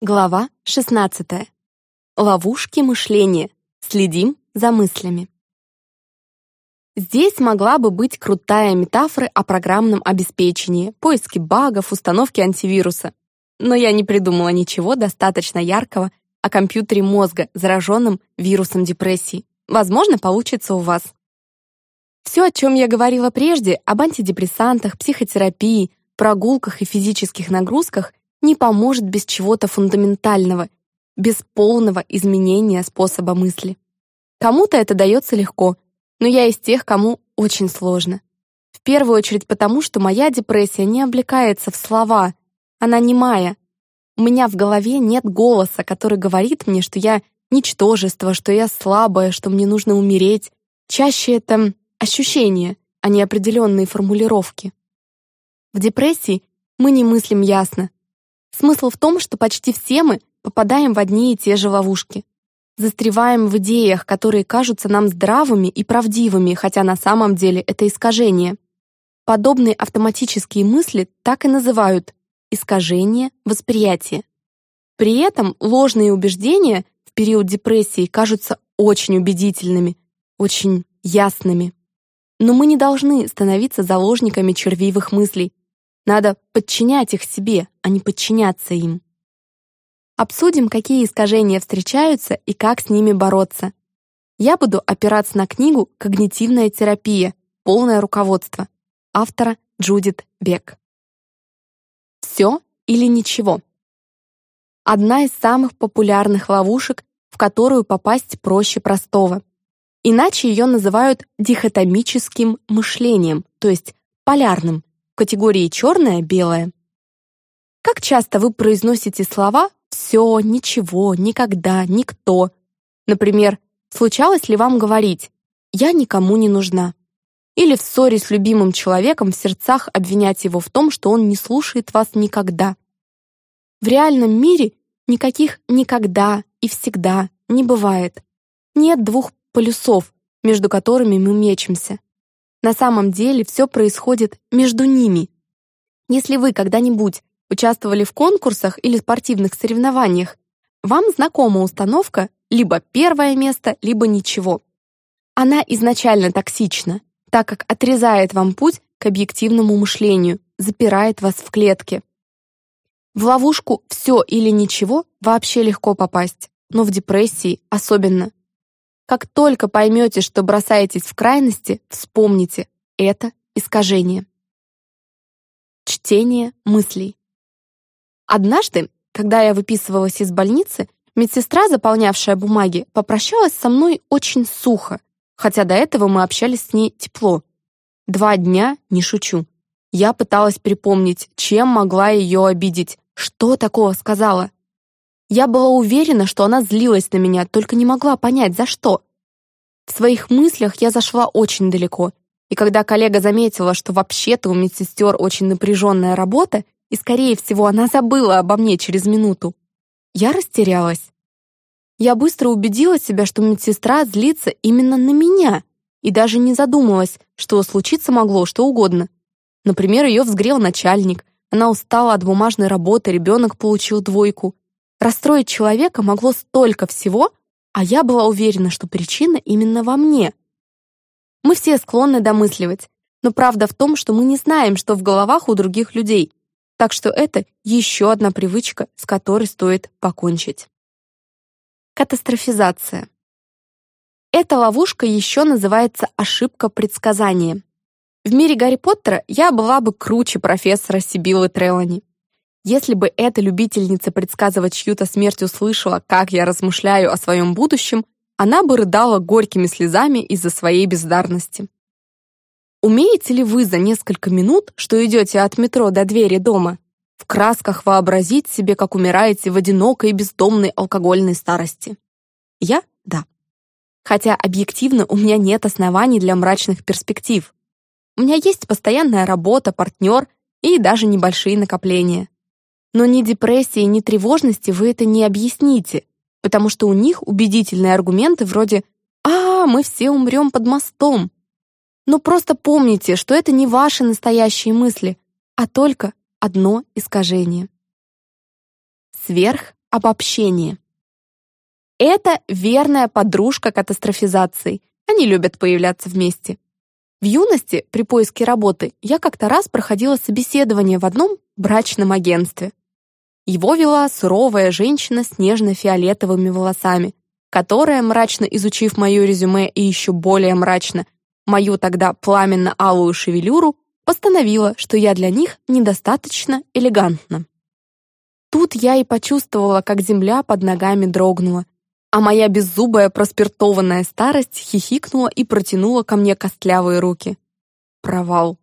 Глава 16. Ловушки мышления. Следим за мыслями. Здесь могла бы быть крутая метафора о программном обеспечении, поиске багов, установке антивируса. Но я не придумала ничего достаточно яркого о компьютере мозга, зараженном вирусом депрессии. Возможно, получится у вас. Все, о чем я говорила прежде, об антидепрессантах, психотерапии, прогулках и физических нагрузках, не поможет без чего-то фундаментального, без полного изменения способа мысли. Кому-то это дается легко, но я из тех, кому очень сложно. В первую очередь потому, что моя депрессия не облекается в слова, она немая. У меня в голове нет голоса, который говорит мне, что я ничтожество, что я слабая, что мне нужно умереть. Чаще это ощущения, а не определенные формулировки. В депрессии мы не мыслим ясно, Смысл в том, что почти все мы попадаем в одни и те же ловушки. Застреваем в идеях, которые кажутся нам здравыми и правдивыми, хотя на самом деле это искажение. Подобные автоматические мысли так и называют искажение восприятия. При этом ложные убеждения в период депрессии кажутся очень убедительными, очень ясными. Но мы не должны становиться заложниками червивых мыслей, надо подчинять их себе, а не подчиняться им. Обсудим, какие искажения встречаются и как с ними бороться. Я буду опираться на книгу «Когнитивная терапия. Полное руководство» автора Джудит Бек. Все или ничего. Одна из самых популярных ловушек, в которую попасть проще простого. Иначе ее называют дихотомическим мышлением, то есть полярным, категории черное-белое. Как часто вы произносите слова «все», «ничего», «никогда», «никто»? Например, случалось ли вам говорить «я никому не нужна»? Или в ссоре с любимым человеком в сердцах обвинять его в том, что он не слушает вас никогда? В реальном мире никаких «никогда» и «всегда» не бывает. Нет двух полюсов, между которыми мы мечемся. На самом деле все происходит между ними. Если вы когда-нибудь участвовали в конкурсах или спортивных соревнованиях, вам знакома установка либо первое место, либо ничего. Она изначально токсична, так как отрезает вам путь к объективному мышлению, запирает вас в клетке. В ловушку «все или ничего» вообще легко попасть, но в депрессии особенно. Как только поймете, что бросаетесь в крайности, вспомните — это искажение. Чтение мыслей. Однажды, когда я выписывалась из больницы, медсестра, заполнявшая бумаги, попрощалась со мной очень сухо, хотя до этого мы общались с ней тепло. Два дня, не шучу. Я пыталась припомнить, чем могла ее обидеть, что такого сказала. Я была уверена, что она злилась на меня, только не могла понять, за что. В своих мыслях я зашла очень далеко, и когда коллега заметила, что вообще-то у медсестер очень напряженная работа, и, скорее всего, она забыла обо мне через минуту, я растерялась. Я быстро убедила себя, что медсестра злится именно на меня, и даже не задумалась, что случиться могло что угодно. Например, ее взгрел начальник, она устала от бумажной работы, ребенок получил двойку, Расстроить человека могло столько всего, а я была уверена, что причина именно во мне. Мы все склонны домысливать, но правда в том, что мы не знаем, что в головах у других людей. Так что это еще одна привычка, с которой стоит покончить. Катастрофизация. Эта ловушка еще называется ошибка предсказания. В мире Гарри Поттера я была бы круче профессора Сибилы Трелани. Если бы эта любительница предсказывать чью-то смерть услышала, как я размышляю о своем будущем, она бы рыдала горькими слезами из-за своей бездарности. Умеете ли вы за несколько минут, что идете от метро до двери дома, в красках вообразить себе, как умираете в одинокой бездомной алкогольной старости? Я — да. Хотя объективно у меня нет оснований для мрачных перспектив. У меня есть постоянная работа, партнер и даже небольшие накопления. Но ни депрессии, ни тревожности вы это не объясните, потому что у них убедительные аргументы вроде «А, мы все умрем под мостом». Но просто помните, что это не ваши настоящие мысли, а только одно искажение. Сверх Обобщение. Это верная подружка катастрофизации. Они любят появляться вместе. В юности, при поиске работы, я как-то раз проходила собеседование в одном брачном агентстве. Его вела суровая женщина с нежно-фиолетовыми волосами, которая, мрачно изучив мое резюме и еще более мрачно, мою тогда пламенно-алую шевелюру, постановила, что я для них недостаточно элегантна. Тут я и почувствовала, как земля под ногами дрогнула, а моя беззубая проспиртованная старость хихикнула и протянула ко мне костлявые руки. Провал.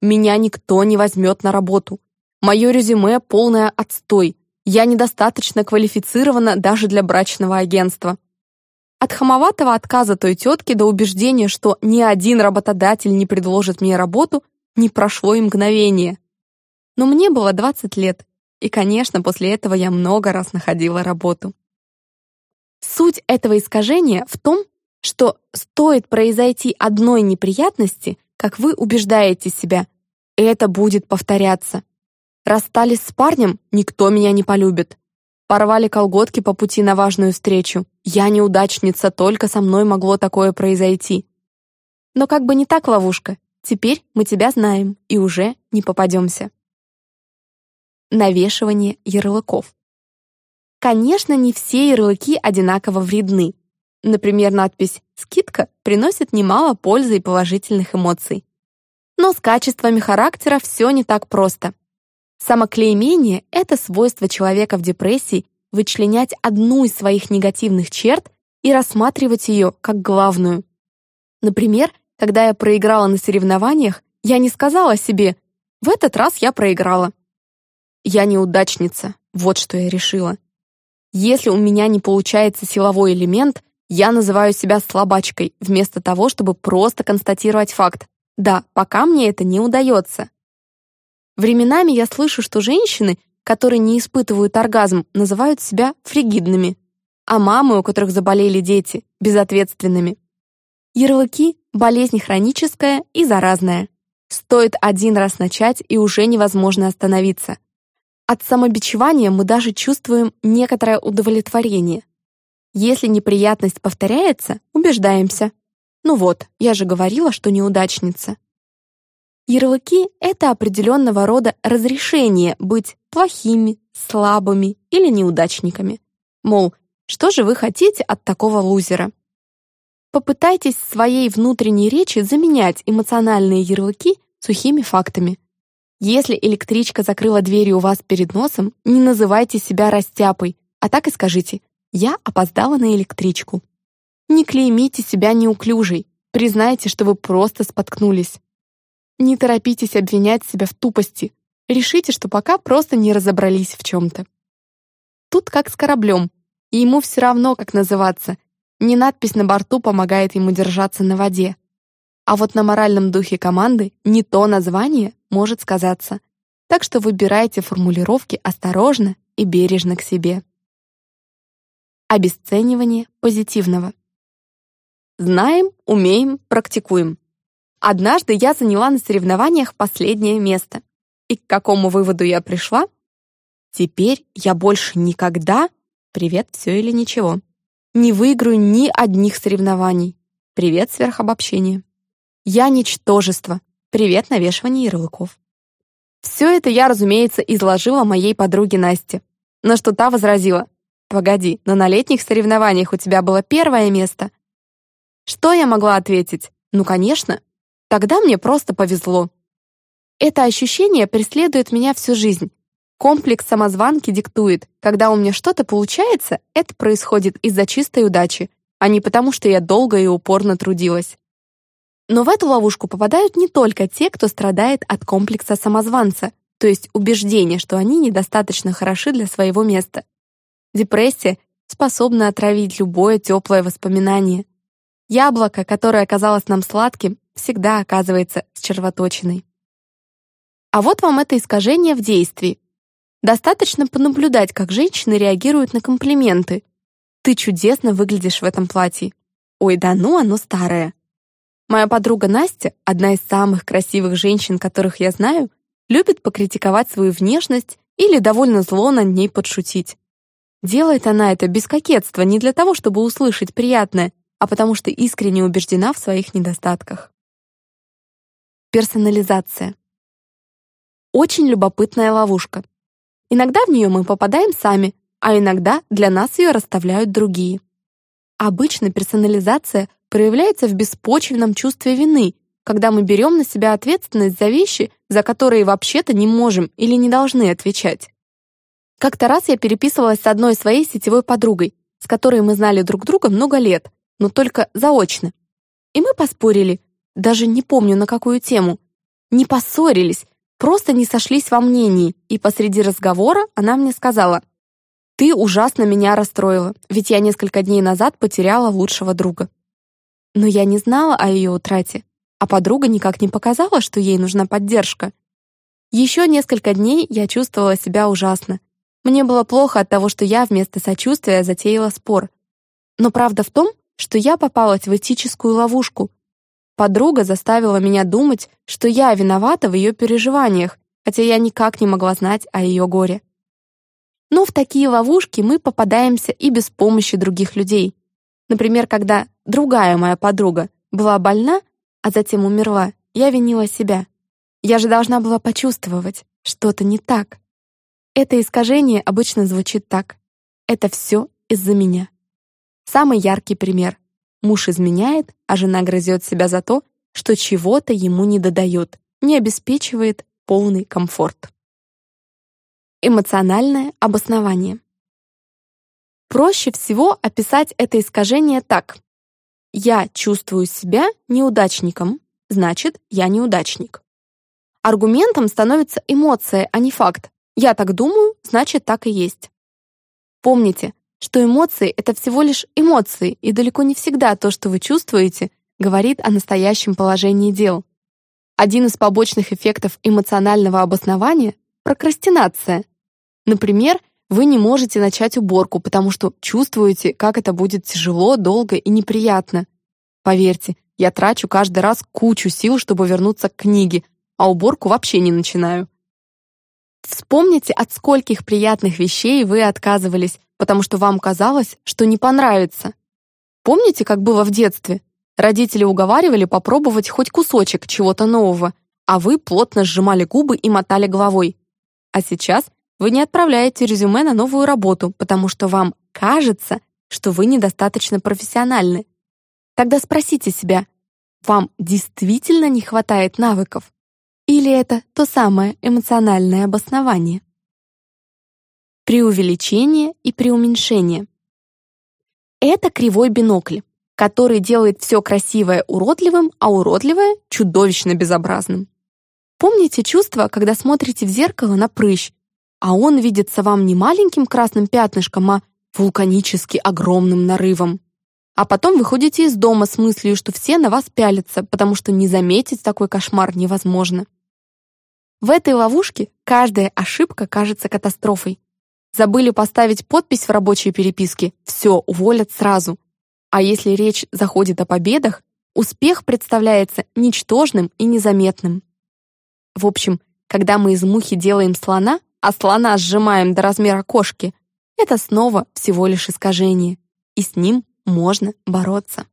Меня никто не возьмет на работу. Мое резюме — полное отстой. Я недостаточно квалифицирована даже для брачного агентства. От хамоватого отказа той тетки до убеждения, что ни один работодатель не предложит мне работу, не прошло и мгновение. Но мне было 20 лет, и, конечно, после этого я много раз находила работу. Суть этого искажения в том, что стоит произойти одной неприятности, как вы убеждаете себя, это будет повторяться. Расстались с парнем, никто меня не полюбит. Порвали колготки по пути на важную встречу. Я неудачница, только со мной могло такое произойти. Но как бы не так, ловушка. Теперь мы тебя знаем и уже не попадемся. Навешивание ярлыков. Конечно, не все ярлыки одинаково вредны. Например, надпись «Скидка» приносит немало пользы и положительных эмоций. Но с качествами характера все не так просто. Самоклеймение — это свойство человека в депрессии вычленять одну из своих негативных черт и рассматривать ее как главную. Например, когда я проиграла на соревнованиях, я не сказала себе «в этот раз я проиграла». Я неудачница, вот что я решила. Если у меня не получается силовой элемент, я называю себя слабачкой, вместо того, чтобы просто констатировать факт. Да, пока мне это не удается. Временами я слышу, что женщины, которые не испытывают оргазм, называют себя фригидными, а мамы, у которых заболели дети, безответственными. Ярлыки — болезнь хроническая и заразная. Стоит один раз начать, и уже невозможно остановиться. От самобичевания мы даже чувствуем некоторое удовлетворение. Если неприятность повторяется, убеждаемся. Ну вот, я же говорила, что неудачница. Ярлыки — это определенного рода разрешение быть плохими, слабыми или неудачниками. Мол, что же вы хотите от такого лузера? Попытайтесь своей внутренней речи заменять эмоциональные ярлыки сухими фактами. Если электричка закрыла двери у вас перед носом, не называйте себя растяпой, а так и скажите «Я опоздала на электричку». Не клеймите себя неуклюжей, признайте, что вы просто споткнулись. Не торопитесь обвинять себя в тупости, решите, что пока просто не разобрались в чем-то. Тут как с кораблем, и ему все равно, как называться. Не надпись на борту помогает ему держаться на воде. А вот на моральном духе команды не то название может сказаться. Так что выбирайте формулировки осторожно и бережно к себе. Обесценивание позитивного. Знаем, умеем, практикуем. Однажды я заняла на соревнованиях последнее место. И к какому выводу я пришла? Теперь я больше никогда, привет, все или ничего, не выиграю ни одних соревнований. Привет, сверхобобщение. Я ничтожество. Привет, навешивание ярлыков. Все это я, разумеется, изложила моей подруге Насте. Но что та возразила. «Погоди, но на летних соревнованиях у тебя было первое место». Что я могла ответить? Ну, конечно. Тогда мне просто повезло. Это ощущение преследует меня всю жизнь. Комплекс самозванки диктует, когда у меня что-то получается, это происходит из-за чистой удачи, а не потому, что я долго и упорно трудилась. Но в эту ловушку попадают не только те, кто страдает от комплекса самозванца, то есть убеждения, что они недостаточно хороши для своего места. Депрессия способна отравить любое теплое воспоминание. Яблоко, которое оказалось нам сладким, всегда оказывается с червоточиной. А вот вам это искажение в действии. Достаточно понаблюдать, как женщины реагируют на комплименты. «Ты чудесно выглядишь в этом платье». «Ой, да ну, оно старое». Моя подруга Настя, одна из самых красивых женщин, которых я знаю, любит покритиковать свою внешность или довольно зло над ней подшутить. Делает она это без кокетства, не для того, чтобы услышать приятное, а потому что искренне убеждена в своих недостатках. Персонализация. Очень любопытная ловушка. Иногда в нее мы попадаем сами, а иногда для нас ее расставляют другие. Обычно персонализация проявляется в беспочвенном чувстве вины, когда мы берем на себя ответственность за вещи, за которые вообще-то не можем или не должны отвечать. Как-то раз я переписывалась с одной своей сетевой подругой, с которой мы знали друг друга много лет, но только заочно. И мы поспорили, даже не помню на какую тему. Не поссорились, просто не сошлись во мнении, и посреди разговора она мне сказала, «Ты ужасно меня расстроила, ведь я несколько дней назад потеряла лучшего друга». Но я не знала о ее утрате, а подруга никак не показала, что ей нужна поддержка. Еще несколько дней я чувствовала себя ужасно, мне было плохо от того, что я вместо сочувствия затеяла спор. Но правда в том, что я попалась в этическую ловушку. Подруга заставила меня думать, что я виновата в ее переживаниях, хотя я никак не могла знать о ее горе. Но в такие ловушки мы попадаемся и без помощи других людей. Например, когда другая моя подруга была больна, а затем умерла, я винила себя. Я же должна была почувствовать, что-то не так. Это искажение обычно звучит так. Это все из-за меня. Самый яркий пример. Муж изменяет, а жена грызет себя за то, что чего-то ему не додает, не обеспечивает полный комфорт. Эмоциональное обоснование. Проще всего описать это искажение так. Я чувствую себя неудачником, значит, я неудачник. Аргументом становится эмоция, а не факт. Я так думаю, значит, так и есть. Помните, что эмоции — это всего лишь эмоции, и далеко не всегда то, что вы чувствуете, говорит о настоящем положении дел. Один из побочных эффектов эмоционального обоснования — прокрастинация. Например, вы не можете начать уборку, потому что чувствуете, как это будет тяжело, долго и неприятно. Поверьте, я трачу каждый раз кучу сил, чтобы вернуться к книге, а уборку вообще не начинаю. Вспомните, от скольких приятных вещей вы отказывались, потому что вам казалось, что не понравится. Помните, как было в детстве? Родители уговаривали попробовать хоть кусочек чего-то нового, а вы плотно сжимали губы и мотали головой. А сейчас вы не отправляете резюме на новую работу, потому что вам кажется, что вы недостаточно профессиональны. Тогда спросите себя, вам действительно не хватает навыков? Или это то самое эмоциональное обоснование? Преувеличение и преуменьшение. Это кривой бинокль, который делает все красивое уродливым, а уродливое — чудовищно безобразным. Помните чувство, когда смотрите в зеркало на прыщ, а он видится вам не маленьким красным пятнышком, а вулканически огромным нарывом. А потом выходите из дома с мыслью, что все на вас пялятся, потому что не заметить такой кошмар невозможно. В этой ловушке каждая ошибка кажется катастрофой. Забыли поставить подпись в рабочей переписке «Все, уволят сразу». А если речь заходит о победах, успех представляется ничтожным и незаметным. В общем, когда мы из мухи делаем слона, а слона сжимаем до размера кошки, это снова всего лишь искажение, и с ним можно бороться.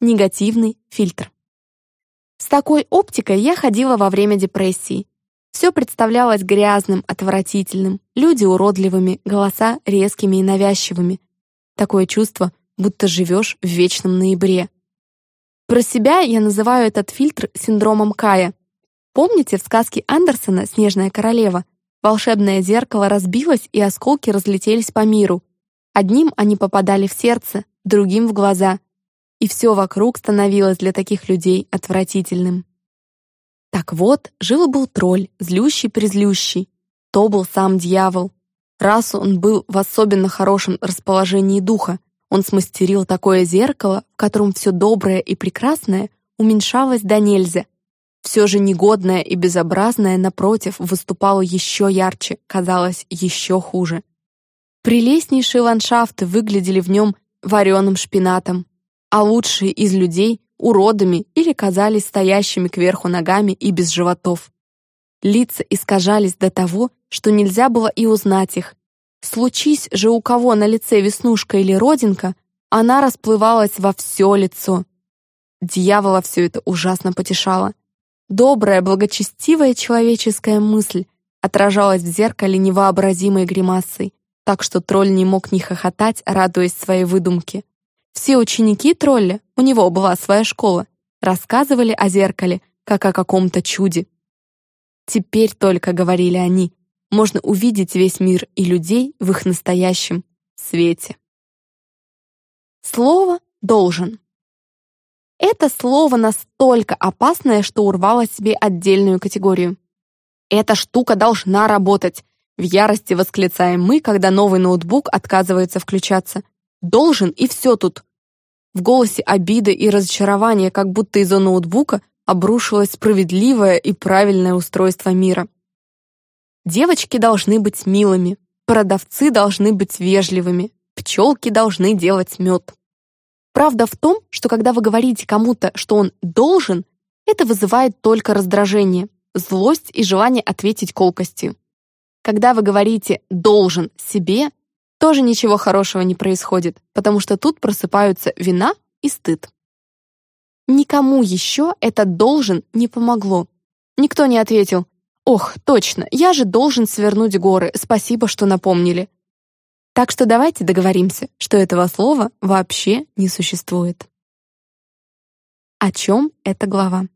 Негативный фильтр. С такой оптикой я ходила во время депрессии. Все представлялось грязным, отвратительным, люди уродливыми, голоса резкими и навязчивыми. Такое чувство, будто живешь в вечном ноябре. Про себя я называю этот фильтр синдромом Кая. Помните в сказке Андерсона «Снежная королева»? Волшебное зеркало разбилось, и осколки разлетелись по миру. Одним они попадали в сердце, другим — в глаза и все вокруг становилось для таких людей отвратительным. Так вот, жил-был тролль, злющий-призлющий. То был сам дьявол. Раз он был в особенно хорошем расположении духа, он смастерил такое зеркало, в котором все доброе и прекрасное уменьшалось до нельзя. Все же негодное и безобразное, напротив, выступало еще ярче, казалось еще хуже. Прелестнейшие ландшафты выглядели в нем вареным шпинатом, а лучшие из людей — уродами или казались стоящими кверху ногами и без животов. Лица искажались до того, что нельзя было и узнать их. Случись же у кого на лице веснушка или родинка, она расплывалась во все лицо. Дьявола все это ужасно потешало. Добрая, благочестивая человеческая мысль отражалась в зеркале невообразимой гримасой, так что тролль не мог не хохотать, радуясь своей выдумке. Все ученики тролля, у него была своя школа, рассказывали о зеркале, как о каком-то чуде. Теперь только, говорили они, можно увидеть весь мир и людей в их настоящем свете. Слово «должен». Это слово настолько опасное, что урвало себе отдельную категорию. «Эта штука должна работать», — в ярости восклицаем мы, когда новый ноутбук отказывается включаться. «Должен, и все тут». В голосе обиды и разочарования, как будто из-за ноутбука обрушилось справедливое и правильное устройство мира. Девочки должны быть милыми, продавцы должны быть вежливыми, пчелки должны делать мед. Правда в том, что когда вы говорите кому-то, что он должен, это вызывает только раздражение, злость и желание ответить колкостью. Когда вы говорите «должен» себе, тоже ничего хорошего не происходит, потому что тут просыпаются вина и стыд. Никому еще это «должен» не помогло. Никто не ответил «Ох, точно, я же должен свернуть горы, спасибо, что напомнили». Так что давайте договоримся, что этого слова вообще не существует. О чем эта глава?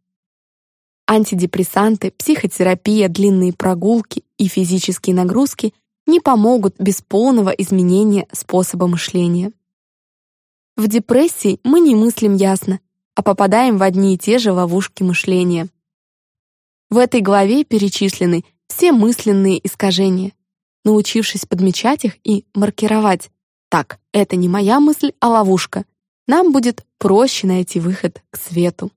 Антидепрессанты, психотерапия, длинные прогулки и физические нагрузки не помогут без полного изменения способа мышления. В депрессии мы не мыслим ясно, а попадаем в одни и те же ловушки мышления. В этой главе перечислены все мысленные искажения. Научившись подмечать их и маркировать, так, это не моя мысль, а ловушка, нам будет проще найти выход к свету.